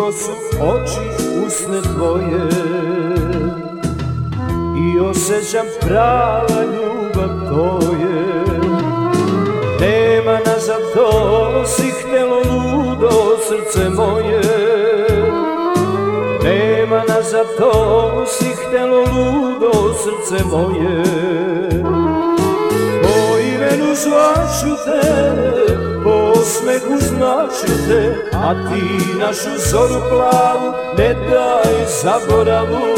Tužno su oči usne tvoje. I osjećam prava ljubav to je Nema nazad to si htjelo ludo srce moje. Nema nazad to si htjelo ludo srce moje. Po imenu zvaću te po smehu znaću te A ti našu zoru plavu ne daj zaboravu.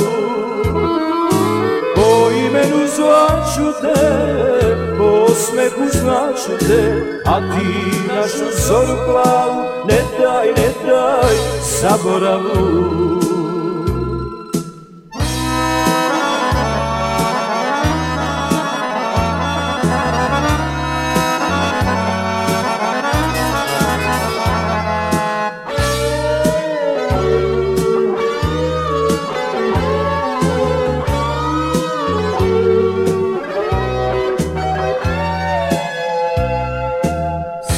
Po imenu zvaću te, po smehu znaću te A ti našu zoru plavu ne daj, ne daj zaboravu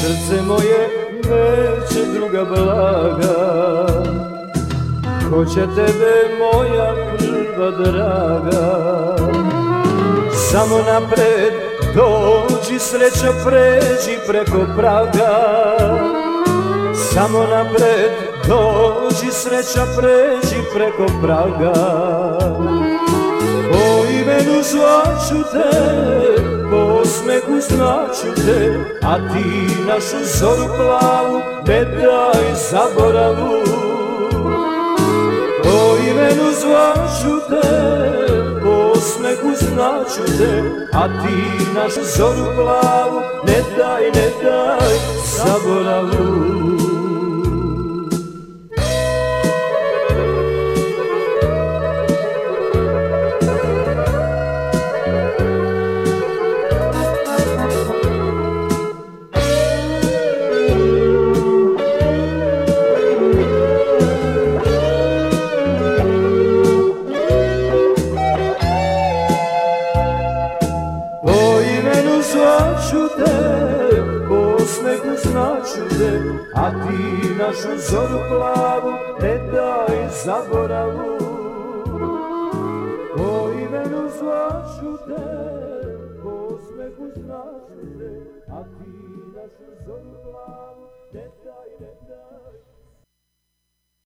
Srce moje neće druga blaga. Hoće tebe moja prva draga? Samo napred dođi sreća pređi preko praga. Samo napred dođi sreća pređi preko praga. Po imenu zvaću te, smehu znaću te A ti našu zoru plavu ne daj zaboravu. Po imenu zvaću te, po smehu znaću te A ti našu zoru plavu ne daj, ne daj zaboravu te, a ti našu zoru plavu ne daj zaboravu. Po imenu zvaću te, po smehu znaću te, a ti našu zoru plavu ne daj, ne daj